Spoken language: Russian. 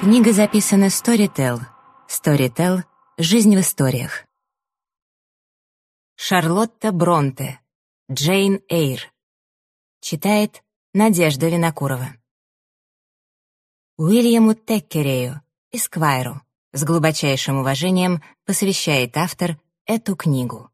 Книга записана Storytel. Storytel — жизнь в историях. Шарлотта Бронте. Джейн Эйр. Читает Надежда Винокурова. Уильяму Теккерею, Эсквайру, с глубочайшим уважением посвящает автор эту книгу.